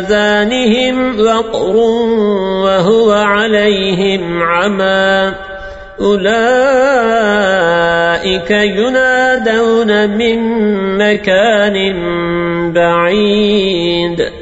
آذانهم وقر وهو عليهم عمى. أولئك ينادون من مكان بعيد.